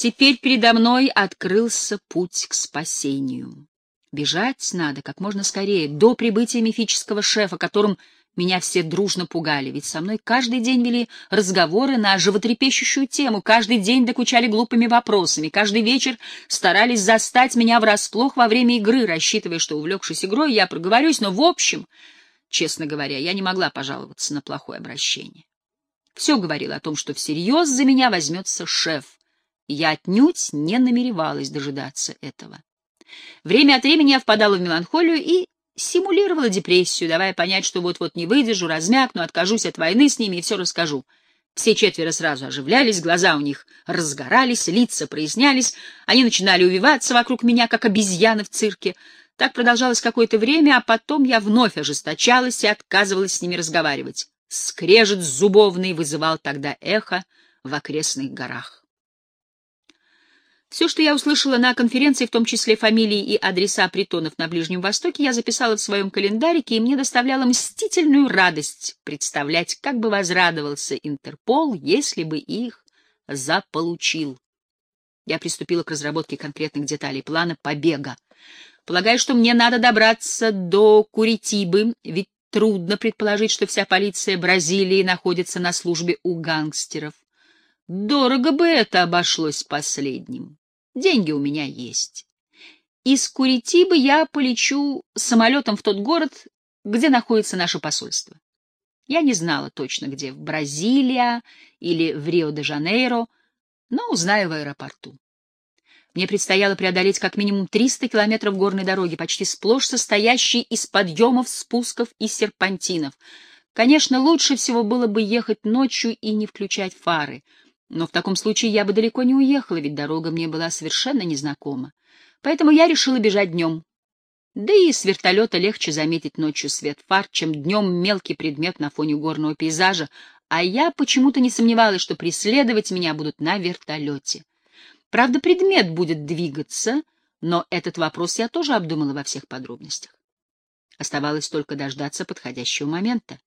Теперь передо мной открылся путь к спасению. Бежать надо как можно скорее, до прибытия мифического шефа, которым меня все дружно пугали, ведь со мной каждый день вели разговоры на животрепещущую тему, каждый день докучали глупыми вопросами, каждый вечер старались застать меня врасплох во время игры, рассчитывая, что, увлекшись игрой, я проговорюсь, но в общем, честно говоря, я не могла пожаловаться на плохое обращение. Все говорило о том, что всерьез за меня возьмется шеф, я отнюдь не намеревалась дожидаться этого. Время от времени я впадала в меланхолию и симулировала депрессию, давая понять, что вот-вот не выдержу, размякну, откажусь от войны с ними и все расскажу. Все четверо сразу оживлялись, глаза у них разгорались, лица прояснялись, они начинали увиваться вокруг меня, как обезьяны в цирке. Так продолжалось какое-то время, а потом я вновь ожесточалась и отказывалась с ними разговаривать. Скрежет зубовный вызывал тогда эхо в окрестных горах. Все, что я услышала на конференции, в том числе фамилии и адреса притонов на Ближнем Востоке, я записала в своем календарике, и мне доставляло мстительную радость представлять, как бы возрадовался Интерпол, если бы их заполучил. Я приступила к разработке конкретных деталей плана побега. Полагаю, что мне надо добраться до Куритибы, ведь трудно предположить, что вся полиция Бразилии находится на службе у гангстеров. Дорого бы это обошлось последним. Деньги у меня есть. Из Куритибы я полечу самолетом в тот город, где находится наше посольство. Я не знала точно, где, в Бразилия или в Рио-де-Жанейро, но узнаю в аэропорту. Мне предстояло преодолеть как минимум 300 километров горной дороги, почти сплошь состоящей из подъемов, спусков и серпантинов. Конечно, лучше всего было бы ехать ночью и не включать фары — но в таком случае я бы далеко не уехала, ведь дорога мне была совершенно незнакома. Поэтому я решила бежать днем. Да и с вертолета легче заметить ночью свет фар, чем днем мелкий предмет на фоне горного пейзажа, а я почему-то не сомневалась, что преследовать меня будут на вертолете. Правда, предмет будет двигаться, но этот вопрос я тоже обдумала во всех подробностях. Оставалось только дождаться подходящего момента.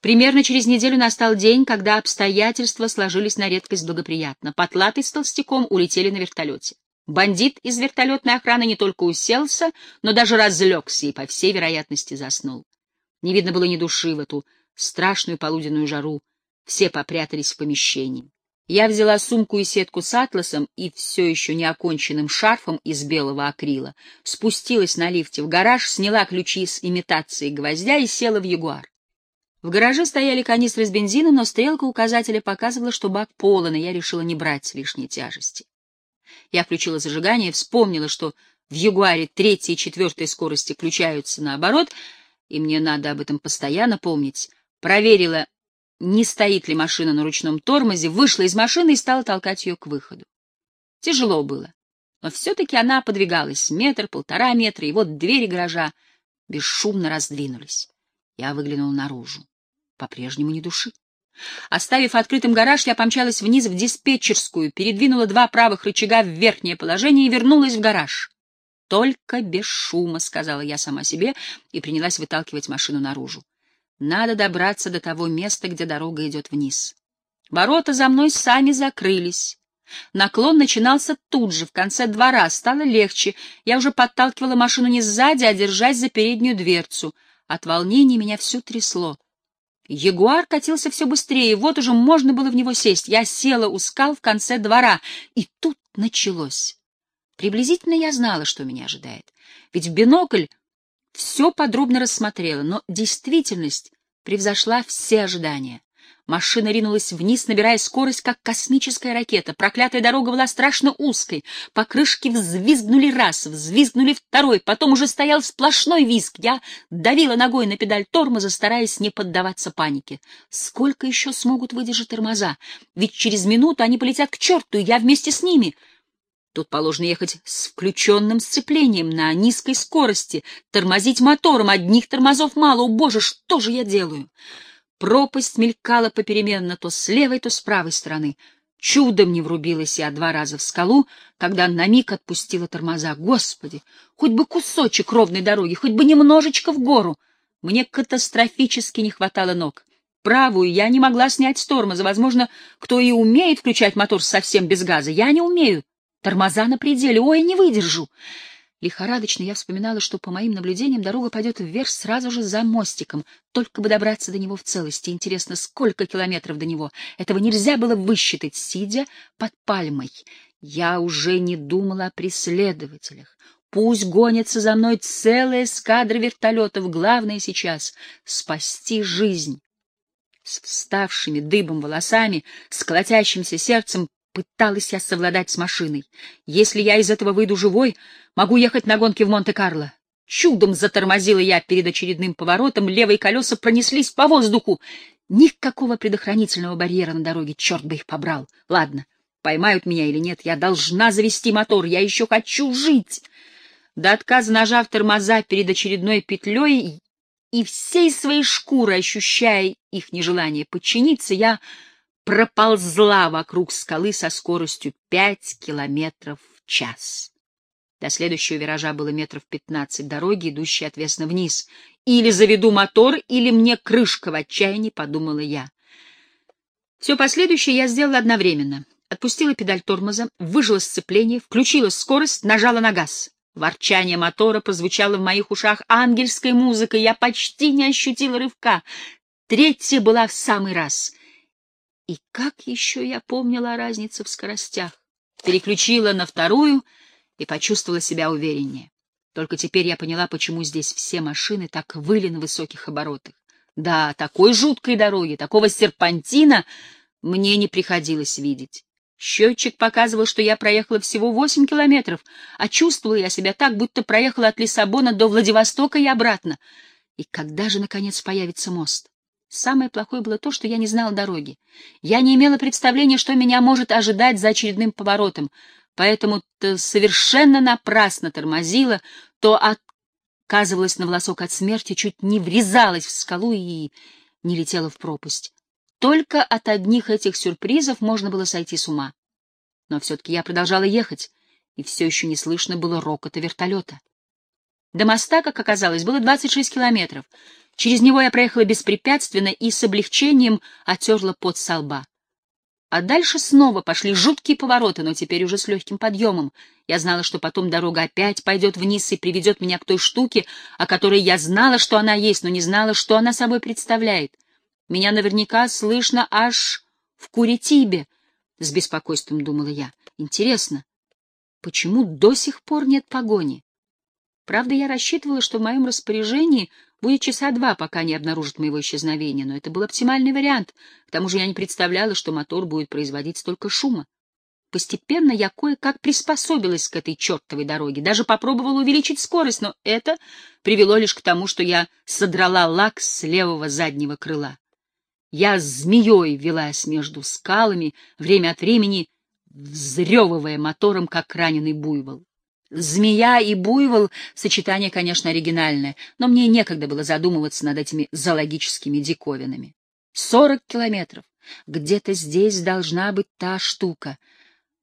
Примерно через неделю настал день, когда обстоятельства сложились на редкость благоприятно. Потлатый с толстяком улетели на вертолете. Бандит из вертолетной охраны не только уселся, но даже разлегся и, по всей вероятности, заснул. Не видно было ни души в эту страшную полуденную жару. Все попрятались в помещении. Я взяла сумку и сетку с атласом и все еще неоконченным шарфом из белого акрила, спустилась на лифте в гараж, сняла ключи с имитацией гвоздя и села в ягуар. В гараже стояли канистры с бензином, но стрелка указателя показывала, что бак полон, и я решила не брать лишней тяжести. Я включила зажигание, вспомнила, что в Ягуаре третьей и четвертой скорости включаются наоборот, и мне надо об этом постоянно помнить. Проверила, не стоит ли машина на ручном тормозе, вышла из машины и стала толкать ее к выходу. Тяжело было, но все-таки она подвигалась метр, полтора метра, и вот двери гаража бесшумно раздвинулись. Я выглянула наружу. По-прежнему ни души. Оставив открытым гараж, я помчалась вниз в диспетчерскую, передвинула два правых рычага в верхнее положение и вернулась в гараж. «Только без шума», — сказала я сама себе и принялась выталкивать машину наружу. «Надо добраться до того места, где дорога идет вниз». Ворота за мной сами закрылись. Наклон начинался тут же, в конце двора. Стало легче. Я уже подталкивала машину не сзади, а держась за переднюю дверцу. От волнения меня все трясло. Ягуар катился все быстрее, вот уже можно было в него сесть. Я села у скал в конце двора, и тут началось. Приблизительно я знала, что меня ожидает. Ведь в бинокль все подробно рассмотрела, но действительность превзошла все ожидания. Машина ринулась вниз, набирая скорость, как космическая ракета. Проклятая дорога была страшно узкой. Покрышки взвизгнули раз, взвизгнули второй, потом уже стоял сплошной визг. Я давила ногой на педаль тормоза, стараясь не поддаваться панике. Сколько еще смогут выдержать тормоза? Ведь через минуту они полетят к черту, и я вместе с ними. Тут положено ехать с включенным сцеплением на низкой скорости, тормозить мотором, одних тормозов мало. О, боже, что же я делаю? Пропасть мелькала попеременно то с левой, то с правой стороны. Чудом не врубилась я два раза в скалу, когда на миг отпустила тормоза. Господи, хоть бы кусочек ровной дороги, хоть бы немножечко в гору. Мне катастрофически не хватало ног. правую, я не могла снять с тормоза. Возможно, кто и умеет включать мотор совсем без газа. Я не умею. Тормоза на пределе. Ой, не выдержу. Лихорадочно я вспоминала, что, по моим наблюдениям, дорога пойдет вверх сразу же за мостиком, только бы добраться до него в целости. Интересно, сколько километров до него? Этого нельзя было высчитать, сидя под пальмой. Я уже не думала о преследователях. Пусть гонится за мной целая эскадра вертолетов. Главное сейчас — спасти жизнь. С вставшими дыбом волосами, с колотящимся сердцем пыталась я совладать с машиной. Если я из этого выйду живой, могу ехать на гонки в Монте-Карло. Чудом затормозила я перед очередным поворотом, левые колеса пронеслись по воздуху. Никакого предохранительного барьера на дороге, черт бы их побрал. Ладно, поймают меня или нет, я должна завести мотор, я еще хочу жить. До отказа нажав тормоза перед очередной петлей и всей своей шкурой ощущая их нежелание подчиниться, я проползла вокруг скалы со скоростью пять километров в час. До следующего виража было метров пятнадцать дороги, идущей отвесно вниз. Или заведу мотор, или мне крышка в отчаянии, подумала я. Все последующее я сделала одновременно. Отпустила педаль тормоза, выжила сцепление, включила скорость, нажала на газ. Ворчание мотора прозвучало в моих ушах ангельской музыкой, я почти не ощутила рывка. Третья была в самый раз. И как еще я помнила о разнице в скоростях. Переключила на вторую и почувствовала себя увереннее. Только теперь я поняла, почему здесь все машины так выли на высоких оборотах. Да, такой жуткой дороги, такого серпантина мне не приходилось видеть. Счетчик показывал, что я проехала всего восемь километров, а чувствовала я себя так, будто проехала от Лиссабона до Владивостока и обратно. И когда же, наконец, появится мост? Самое плохое было то, что я не знала дороги. Я не имела представления, что меня может ожидать за очередным поворотом, поэтому то совершенно напрасно тормозила, то отказывалась на волосок от смерти, чуть не врезалась в скалу и не летела в пропасть. Только от одних этих сюрпризов можно было сойти с ума. Но все-таки я продолжала ехать, и все еще не слышно было рокота вертолета. До моста, как оказалось, было 26 километров. Через него я проехала беспрепятственно и с облегчением отерла пот со лба. А дальше снова пошли жуткие повороты, но теперь уже с легким подъемом. Я знала, что потом дорога опять пойдет вниз и приведет меня к той штуке, о которой я знала, что она есть, но не знала, что она собой представляет. Меня наверняка слышно аж в Куритибе, — с беспокойством думала я. Интересно, почему до сих пор нет погони? Правда, я рассчитывала, что в моем распоряжении будет часа два, пока не обнаружат моего исчезновения, но это был оптимальный вариант. К тому же я не представляла, что мотор будет производить столько шума. Постепенно я кое-как приспособилась к этой чертовой дороге, даже попробовала увеличить скорость, но это привело лишь к тому, что я содрала лак с левого заднего крыла. Я змеей велась между скалами, время от времени взрёвывая мотором, как раненый буйвол. Змея и буйвол — сочетание, конечно, оригинальное, но мне некогда было задумываться над этими зоологическими диковинами. Сорок километров. Где-то здесь должна быть та штука.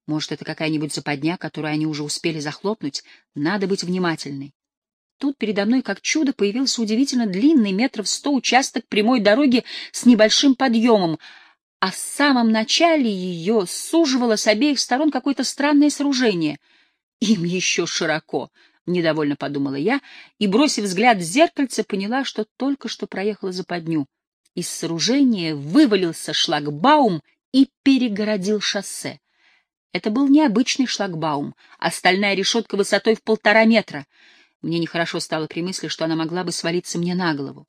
Может, это какая-нибудь западня, которую они уже успели захлопнуть? Надо быть внимательной. Тут передо мной, как чудо, появился удивительно длинный, метров сто участок прямой дороги с небольшим подъемом, а в самом начале ее суживало с обеих сторон какое-то странное сооружение. Им еще широко, — недовольно подумала я, и, бросив взгляд в зеркальце, поняла, что только что проехала западню. Из сооружения вывалился шлагбаум и перегородил шоссе. Это был необычный шлагбаум, а стальная решетка высотой в полтора метра — мне нехорошо стало при мысли, что она могла бы свалиться мне на голову.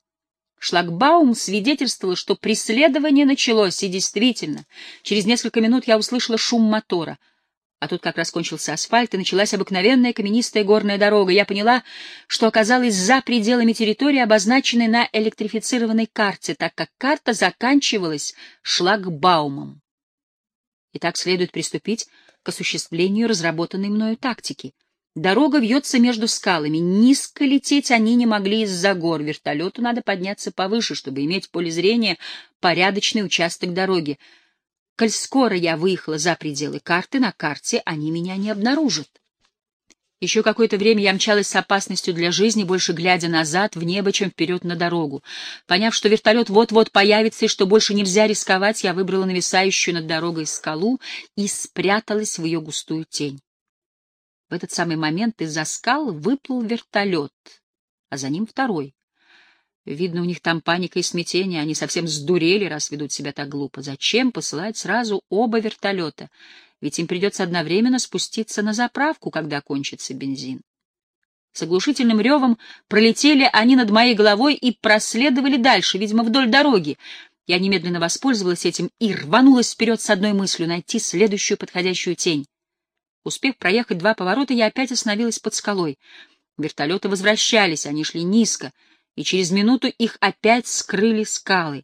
Шлагбаум свидетельствовал, что преследование началось, и действительно, через несколько минут я услышала шум мотора. А тут как раз кончился асфальт, и началась обыкновенная каменистая горная дорога. Я поняла, что оказалась за пределами территории, обозначенной на электрифицированной карте, так как карта заканчивалась шлагбаумом. И так следует приступить к осуществлению разработанной мною тактики. Дорога вьется между скалами. Низко лететь они не могли из-за гор. Вертолету надо подняться повыше, чтобы иметь в поле зрения порядочный участок дороги. Коль скоро я выехала за пределы карты, на карте они меня не обнаружат. Еще какое-то время я мчалась с опасностью для жизни, больше глядя назад, в небо, чем вперед на дорогу. Поняв, что вертолет вот-вот появится и что больше нельзя рисковать, я выбрала нависающую над дорогой скалу и спряталась в ее густую тень. В этот самый момент из-за скал выплыл вертолет, а за ним второй. Видно, у них там паника и смятение, они совсем сдурели, раз ведут себя так глупо. Зачем посылать сразу оба вертолета? ведь им придется одновременно спуститься на заправку, когда кончится бензин. С оглушительным ревом пролетели они над моей головой и проследовали дальше, видимо, вдоль дороги. Я немедленно воспользовалась этим и рванулась вперед с одной мыслью — найти следующую подходящую тень. Успев проехать два поворота, я опять остановилась под скалой. Вертолеты возвращались, они шли низко, и через минуту их опять скрыли скалы.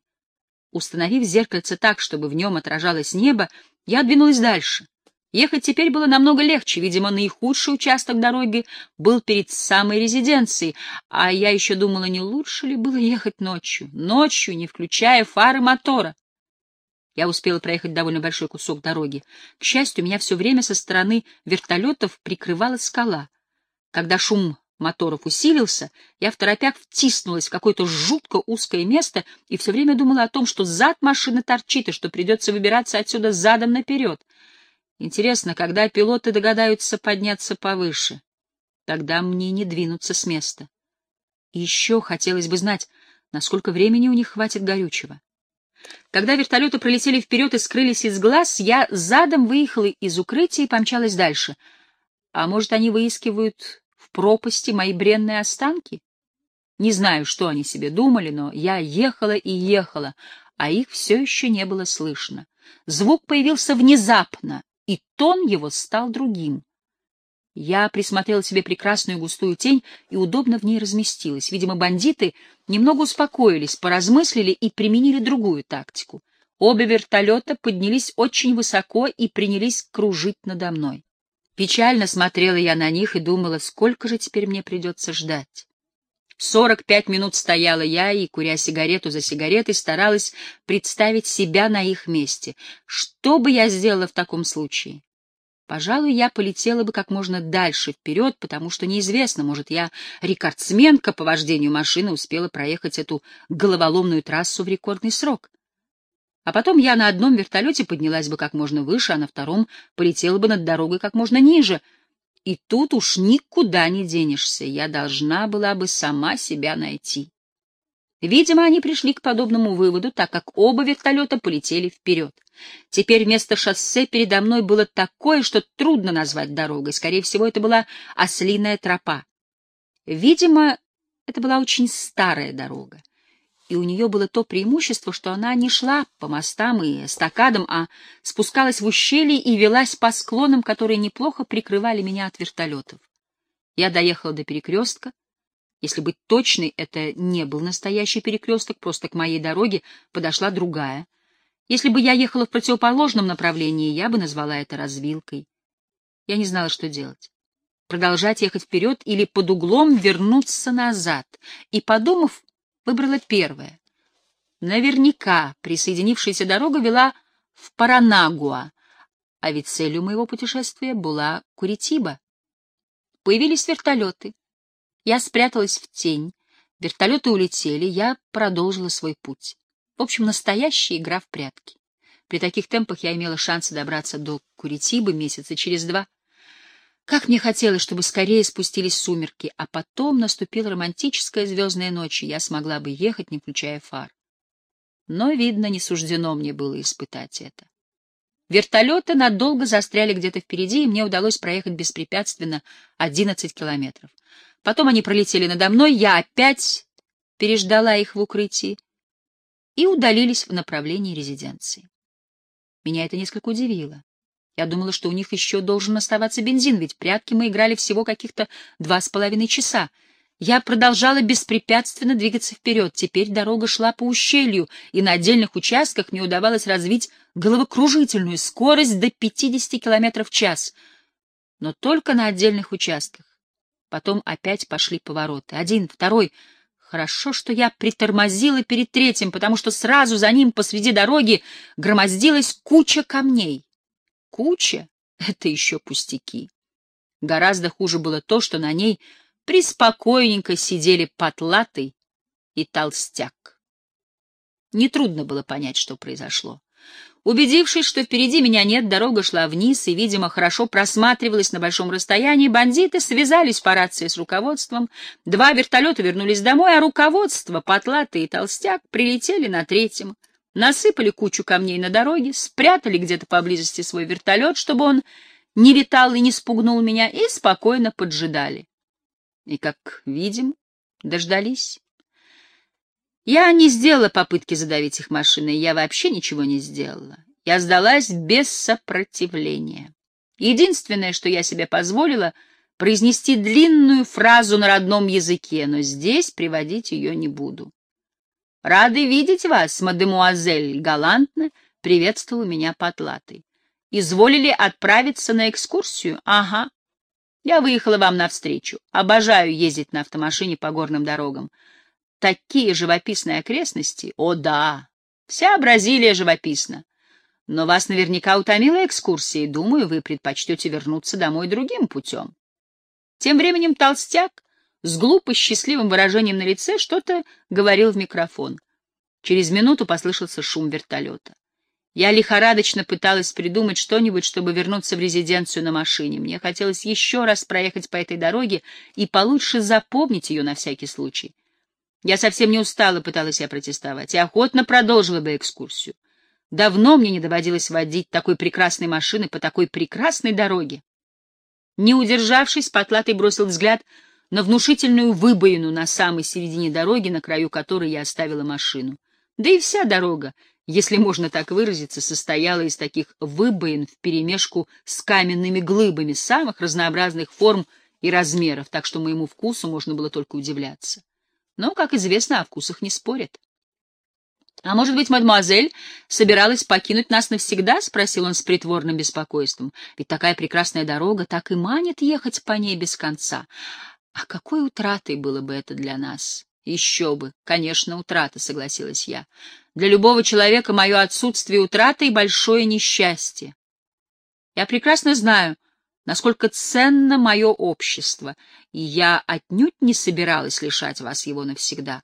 Установив зеркальце так, чтобы в нем отражалось небо, я двинулась дальше. Ехать теперь было намного легче, видимо, наихудший участок дороги был перед самой резиденцией, а я еще думала, не лучше ли было ехать ночью, ночью, не включая фары мотора. Я успела проехать довольно большой кусок дороги. К счастью, меня все время со стороны вертолетов прикрывала скала. Когда шум моторов усилился, я в торопях втиснулась в какое-то жутко узкое место и все время думала о том, что зад машины торчит и что придется выбираться отсюда задом наперед. Интересно, когда пилоты догадаются подняться повыше? Тогда мне не двинуться с места. И еще хотелось бы знать, насколько времени у них хватит горючего. Когда вертолеты пролетели вперед и скрылись из глаз, я задом выехала из укрытия и помчалась дальше. А может, они выискивают пропасти мои бренные останки? Не знаю, что они себе думали, но я ехала и ехала, а их все еще не было слышно. Звук появился внезапно, и тон его стал другим. Я присмотрела себе прекрасную густую тень и удобно в ней разместилась. Видимо, бандиты немного успокоились, поразмыслили и применили другую тактику. Обе вертолета поднялись очень высоко и принялись кружить надо мной. Печально смотрела я на них и думала, сколько же теперь мне придется ждать. Сорок пять минут стояла я и, куря сигарету за сигаретой, старалась представить себя на их месте. Что бы я сделала в таком случае? Пожалуй, я полетела бы как можно дальше вперед, потому что неизвестно, может, я рекордсменка по вождению машины успела проехать эту головоломную трассу в рекордный срок. А потом я на одном вертолете поднялась бы как можно выше, а на втором полетела бы над дорогой как можно ниже. И тут уж никуда не денешься, я должна была бы сама себя найти. Видимо, они пришли к подобному выводу, так как оба вертолета полетели вперед. Теперь вместо шоссе передо мной было такое, что трудно назвать дорогой. Скорее всего, это была ослиная тропа. Видимо, это была очень старая дорога и у нее было то преимущество, что она не шла по мостам и стакадам, а спускалась в ущелье и велась по склонам, которые неплохо прикрывали меня от вертолетов. Я доехала до перекрестка. Если быть точной, это не был настоящий перекресток, просто к моей дороге подошла другая. Если бы я ехала в противоположном направлении, я бы назвала это развилкой. Я не знала, что делать. Продолжать ехать вперед или под углом вернуться назад. И, подумав, выбрала первое. Наверняка присоединившаяся дорога вела в Паранагуа, а ведь целью моего путешествия была Куритиба. Появились вертолеты. Я спряталась в тень. Вертолеты улетели, я продолжила свой путь. В общем, настоящая игра в прятки. При таких темпах я имела шансы добраться до Куритибы месяца через два. Как мне хотелось, чтобы скорее спустились сумерки, а потом наступила романтическая звездная ночь, и я смогла бы ехать, не включая фар. Но, видно, не суждено мне было испытать это. Вертолеты надолго застряли где-то впереди, и мне удалось проехать беспрепятственно 11 километров. Потом они пролетели надо мной, я опять переждала их в укрытии и удалились в направлении резиденции. Меня это несколько удивило. Я думала, что у них еще должен оставаться бензин, ведь прятки мы играли всего каких-то два с половиной часа. Я продолжала беспрепятственно двигаться вперед. Теперь дорога шла по ущелью, и на отдельных участках мне удавалось развить головокружительную скорость до 50 км в час. Но только на отдельных участках. Потом опять пошли повороты. Один, второй. Хорошо, что я притормозила перед третьим, потому что сразу за ним посреди дороги громоздилась куча камней. Куча — это еще пустяки. Гораздо хуже было то, что на ней приспокойненько сидели потлатый и толстяк. Нетрудно было понять, что произошло. Убедившись, что впереди меня нет, дорога шла вниз и, видимо, хорошо просматривалась на большом расстоянии, бандиты связались по рации с руководством, два вертолета вернулись домой, а руководство, потлатый и толстяк, прилетели на третьем, насыпали кучу камней на дороге, спрятали где-то поблизости свой вертолет, чтобы он не летал и не спугнул меня, и спокойно поджидали. И, как видим, дождались. Я не сделала попытки задавить их машиной, я вообще ничего не сделала. Я сдалась без сопротивления. Единственное, что я себе позволила, произнести длинную фразу на родном языке, но здесь приводить ее не буду. «Рады видеть вас, мадемуазель!» — галантно приветствовал меня потлатый. «Изволили отправиться на экскурсию? Ага. Я выехала вам навстречу. Обожаю ездить на автомашине по горным дорогам такие живописные окрестности? О, да, вся Бразилия живописна. Но вас наверняка утомила экскурсия, и, думаю, вы предпочтете вернуться домой другим путем. Тем временем толстяк с глупо счастливым выражением на лице что-то говорил в микрофон. Через минуту послышался шум вертолета. Я лихорадочно пыталась придумать что-нибудь, чтобы вернуться в резиденцию на машине. Мне хотелось еще раз проехать по этой дороге и получше запомнить ее на всякий случай. Я совсем не устала, пыталась я протестовать, и охотно продолжила бы экскурсию. Давно мне не доводилось водить такой прекрасной машины по такой прекрасной дороге. Не удержавшись, Потлатый бросил взгляд на внушительную выбоину на самой середине дороги, на краю которой я оставила машину. Да и вся дорога, если можно так выразиться, состояла из таких выбоин вперемешку с каменными глыбами самых разнообразных форм и размеров, так что моему вкусу можно было только удивляться. Но, как известно, о вкусах не спорят. — А может быть, мадемуазель собиралась покинуть нас навсегда? — спросил он с притворным беспокойством. — Ведь такая прекрасная дорога так и манит ехать по ней без конца. А какой утратой было бы это для нас? — Еще бы, конечно, утрата, — согласилась я. Для любого человека мое отсутствие утраты и большое несчастье. Я прекрасно знаю, — насколько ценно мое общество, и я отнюдь не собиралась лишать вас его навсегда.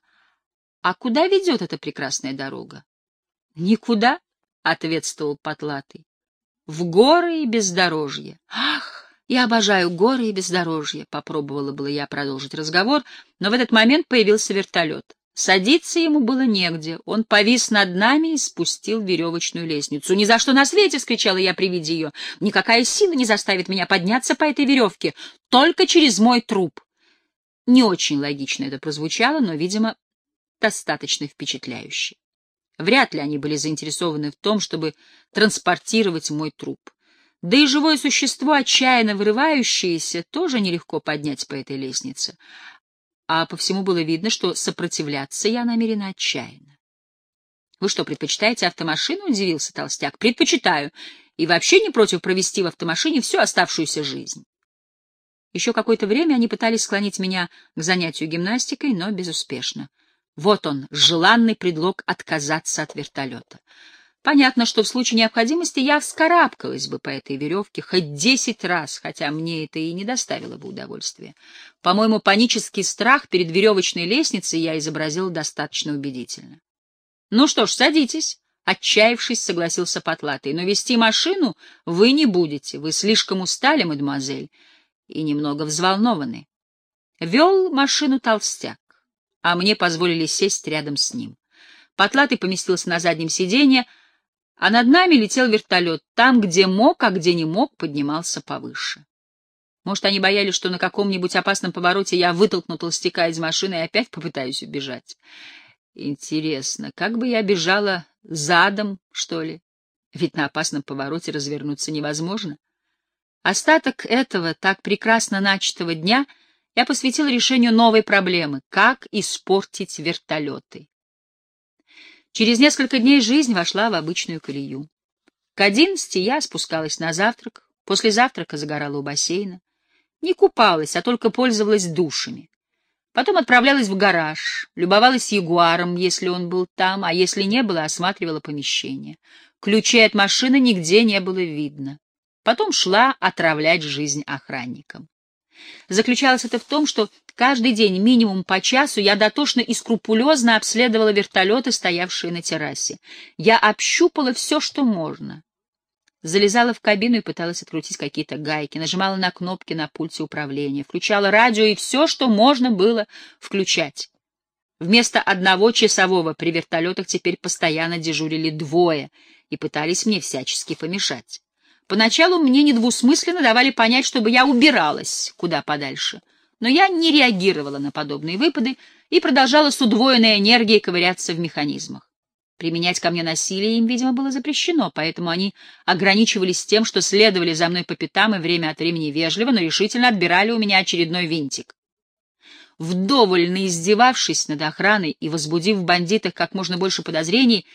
А куда ведет эта прекрасная дорога? — Никуда, — ответствовал Потлатый. — В горы и бездорожье. Ах, я обожаю горы и бездорожье, — попробовала было я продолжить разговор, но в этот момент появился вертолет. Садиться ему было негде. Он повис над нами и спустил веревочную лестницу. «Ни за что на свете!» — скричала я при виде ее. «Никакая сила не заставит меня подняться по этой веревке, только через мой труп». Не очень логично это прозвучало, но, видимо, достаточно впечатляюще. Вряд ли они были заинтересованы в том, чтобы транспортировать мой труп. Да и живое существо, отчаянно вырывающееся, тоже нелегко поднять по этой лестнице а по всему было видно, что сопротивляться я намерена отчаянно. — Вы что, предпочитаете автомашину? — удивился толстяк. — Предпочитаю. И вообще не против провести в автомашине всю оставшуюся жизнь. Еще какое-то время они пытались склонить меня к занятию гимнастикой, но безуспешно. Вот он, желанный предлог отказаться от вертолета. Понятно, что в случае необходимости я вскарабкалась бы по этой веревке хоть десять раз, хотя мне это и не доставило бы удовольствия. По-моему, панический страх перед веревочной лестницей я изобразил достаточно убедительно. — Ну что ж, садитесь, — отчаявшись, согласился Потлатый. — Но вести машину вы не будете, вы слишком устали, мадемуазель, и немного взволнованы. Вел машину толстяк, а мне позволили сесть рядом с ним. Потлатый поместился на заднем сиденье, а над нами летел вертолет. Там, где мог, а где не мог, поднимался повыше. Может, они боялись, что на каком-нибудь опасном повороте я вытолкну толстяка из машины и опять попытаюсь убежать. Интересно, как бы я бежала задом, что ли? Ведь на опасном повороте развернуться невозможно. Остаток этого так прекрасно начатого дня я посвятил решению новой проблемы — как испортить вертолеты. Через несколько дней жизнь вошла в обычную колею. К одиннадцати я спускалась на завтрак, после завтрака загорала у бассейна. Не купалась, а только пользовалась душами. Потом отправлялась в гараж, любовалась ягуаром, если он был там, а если не было, осматривала помещение. Ключей от машины нигде не было видно. Потом шла отравлять жизнь охранникам. Заключалось это в том, что каждый день минимум по часу я дотошно и скрупулезно обследовала вертолеты, стоявшие на террасе. Я общупала все, что можно. Залезала в кабину и пыталась открутить какие-то гайки, нажимала на кнопки на пульте управления, включала радио и все, что можно было включать. Вместо одного часового при вертолетах теперь постоянно дежурили двое и пытались мне всячески помешать. Поначалу мне недвусмысленно давали понять, чтобы я убиралась куда подальше, но я не реагировала на подобные выпады и продолжала с удвоенной энергией ковыряться в механизмах. Применять ко мне насилие им, видимо, было запрещено, поэтому они ограничивались тем, что следовали за мной по пятам и время от времени вежливо, но решительно отбирали у меня очередной винтик. Вдоволь издевавшись над охраной и возбудив в бандитах как можно больше подозрений,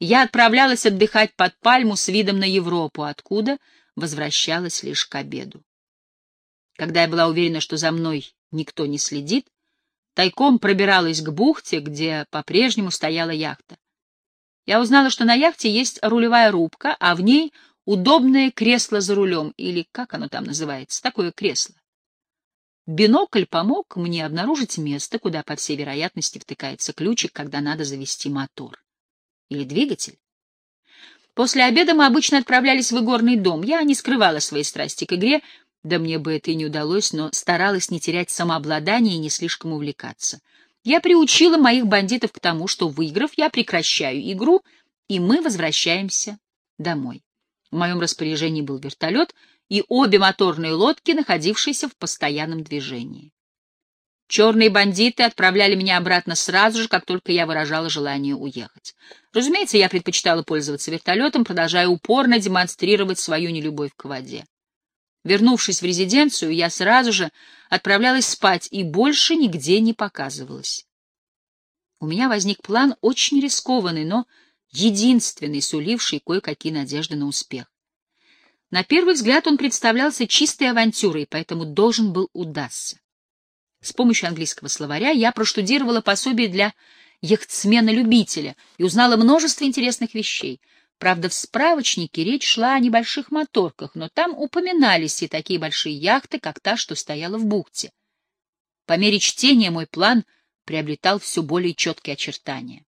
я отправлялась отдыхать под пальму с видом на Европу, откуда возвращалась лишь к обеду. Когда я была уверена, что за мной никто не следит, тайком пробиралась к бухте, где по-прежнему стояла яхта. Я узнала, что на яхте есть рулевая рубка, а в ней удобное кресло за рулем, или как оно там называется, такое кресло. Бинокль помог мне обнаружить место, куда, по всей вероятности, втыкается ключик, когда надо завести мотор. Или двигатель. После обеда мы обычно отправлялись в игорный дом. Я не скрывала своей страсти к игре, да мне бы это и не удалось, но старалась не терять самообладание и не слишком увлекаться. Я приучила моих бандитов к тому, что, выиграв, я прекращаю игру, и мы возвращаемся домой. В моем распоряжении был вертолет и обе моторные лодки, находившиеся в постоянном движении. Черные бандиты отправляли меня обратно сразу же, как только я выражала желание уехать. Разумеется, я предпочитала пользоваться вертолетом, продолжая упорно демонстрировать свою нелюбовь к воде. Вернувшись в резиденцию, я сразу же отправлялась спать и больше нигде не показывалась. У меня возник план очень рискованный, но единственный, суливший кое-какие надежды на успех. На первый взгляд он представлялся чистой авантюрой, поэтому должен был удастся. С помощью английского словаря я проштудировала пособие для яхтсмена-любителя и узнала множество интересных вещей. Правда, в справочнике речь шла о небольших моторках, но там упоминались и такие большие яхты, как та, что стояла в бухте. По мере чтения мой план приобретал все более четкие очертания.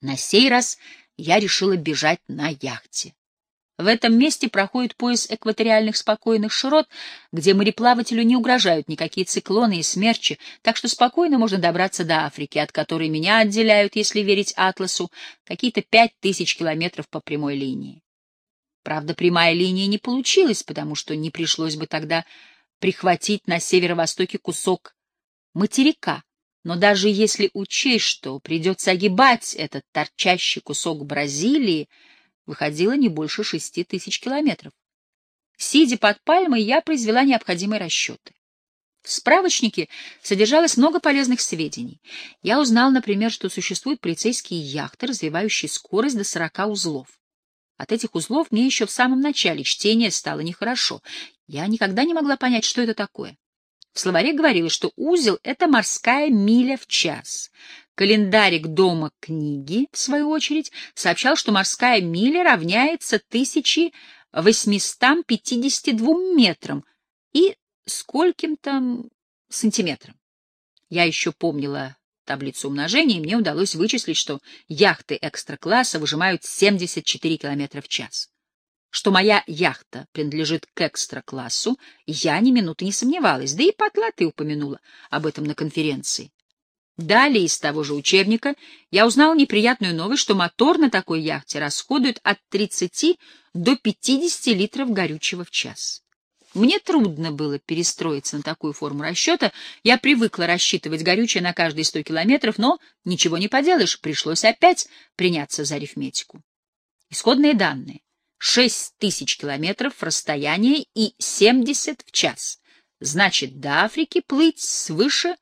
На сей раз я решила бежать на яхте. В этом месте проходит пояс экваториальных спокойных широт, где мореплавателю не угрожают никакие циклоны и смерчи, так что спокойно можно добраться до Африки, от которой меня отделяют, если верить Атласу, какие-то пять тысяч километров по прямой линии. Правда, прямая линия не получилась, потому что не пришлось бы тогда прихватить на северо-востоке кусок материка. Но даже если учесть, что придется огибать этот торчащий кусок Бразилии, выходило не больше шести тысяч километров. Сидя под пальмой, я произвела необходимые расчеты. В справочнике содержалось много полезных сведений. Я узнал, например, что существуют полицейские яхты, развивающие скорость до 40 узлов. От этих узлов мне еще в самом начале чтения стало нехорошо. Я никогда не могла понять, что это такое. В словаре говорилось, что узел — это морская миля в час. Календарик дома книги, в свою очередь, сообщал, что морская миля равняется 1852 метрам и скольким там сантиметрам. Я еще помнила таблицу умножения, и мне удалось вычислить, что яхты экстра-класса выжимают 74 километра в час. Что моя яхта принадлежит к экстра-классу, я ни минуты не сомневалась, да и Патла ты упомянула об этом на конференции. Далее из того же учебника я узнал неприятную новость, что мотор на такой яхте расходует от 30 до 50 литров горючего в час. Мне трудно было перестроиться на такую форму расчета. Я привыкла рассчитывать горючее на каждые 100 километров, но ничего не поделаешь, пришлось опять приняться за арифметику. Исходные данные. 6 тысяч километров расстояние и 70 в час. Значит, до Африки плыть свыше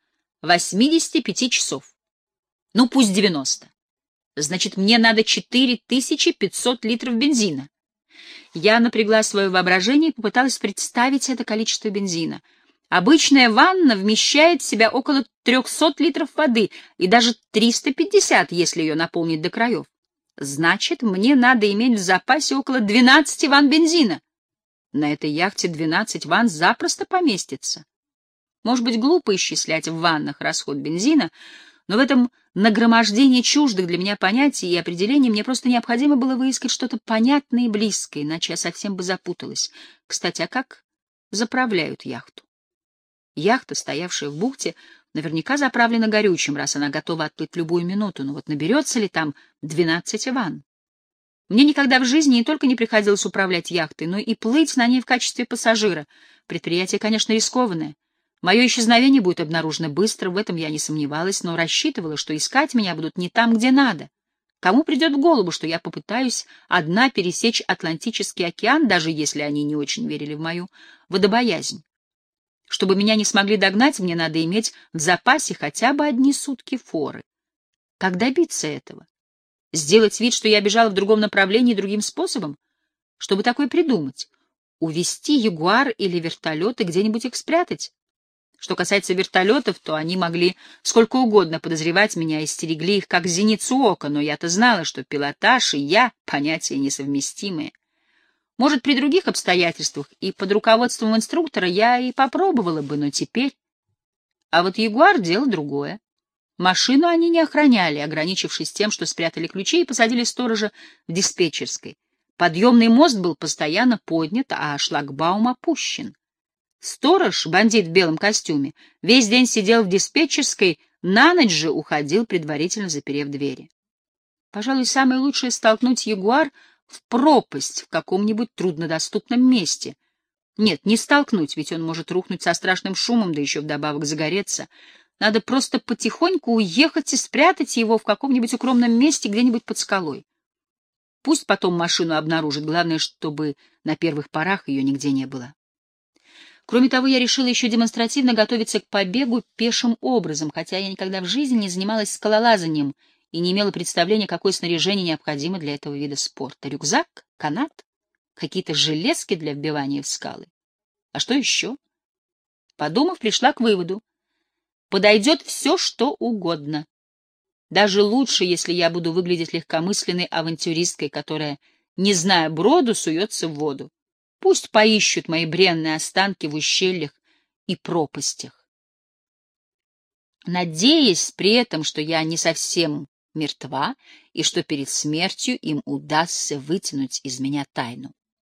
85 часов. Ну, пусть 90. Значит, мне надо 4500 литров бензина. Я напрягла свое воображение и попыталась представить это количество бензина. Обычная ванна вмещает в себя около 300 литров воды и даже 350, если ее наполнить до краев. Значит, мне надо иметь в запасе около 12 ванн бензина. На этой яхте двенадцать ванн запросто поместится. Может быть, глупо исчислять в ваннах расход бензина, но в этом нагромождении чуждых для меня понятий и определений мне просто необходимо было выискать что-то понятное и близкое, иначе я совсем бы запуталась. Кстати, а как заправляют яхту? Яхта, стоявшая в бухте, наверняка заправлена горючим, раз она готова отплыть любую минуту, но вот наберется ли там двенадцать ванн? Мне никогда в жизни не только не приходилось управлять яхтой, но и плыть на ней в качестве пассажира. Предприятие, конечно, рискованное. Мое исчезновение будет обнаружено быстро, в этом я не сомневалась, но рассчитывала, что искать меня будут не там, где надо. Кому придет в голову, что я попытаюсь одна пересечь Атлантический океан, даже если они не очень верили в мою водобоязнь? Чтобы меня не смогли догнать, мне надо иметь в запасе хотя бы одни сутки форы. Как добиться этого? Сделать вид, что я бежала в другом направлении другим способом? Чтобы такое придумать? Увести ягуар или вертолет и где-нибудь их спрятать? Что касается вертолетов, то они могли сколько угодно подозревать меня и стерегли их как зеницу ока, но я-то знала, что пилотаж и я — понятия несовместимые. Может, при других обстоятельствах и под руководством инструктора я и попробовала бы, но теперь... А вот Ягуар — дело другое. Машину они не охраняли, ограничившись тем, что спрятали ключи и посадили сторожа в диспетчерской. Подъемный мост был постоянно поднят, а шлагбаум опущен. Сторож, бандит в белом костюме, весь день сидел в диспетчерской, на ночь же уходил, предварительно заперев двери. Пожалуй, самое лучшее — столкнуть Ягуар в пропасть в каком-нибудь труднодоступном месте. Нет, не столкнуть, ведь он может рухнуть со страшным шумом, да еще вдобавок загореться. Надо просто потихоньку уехать и спрятать его в каком-нибудь укромном месте где-нибудь под скалой. Пусть потом машину обнаружат, главное, чтобы на первых порах ее нигде не было. Кроме того, я решила еще демонстративно готовиться к побегу пешим образом, хотя я никогда в жизни не занималась скалолазанием и не имела представления, какое снаряжение необходимо для этого вида спорта. Рюкзак, канат, какие-то железки для вбивания в скалы. А что еще? Подумав, пришла к выводу. Подойдет все, что угодно. Даже лучше, если я буду выглядеть легкомысленной авантюристкой, которая, не зная броду, суется в воду. Пусть поищут мои бренные останки в ущельях и пропастях. Надеясь при этом, что я не совсем мертва и что перед смертью им удастся вытянуть из меня тайну.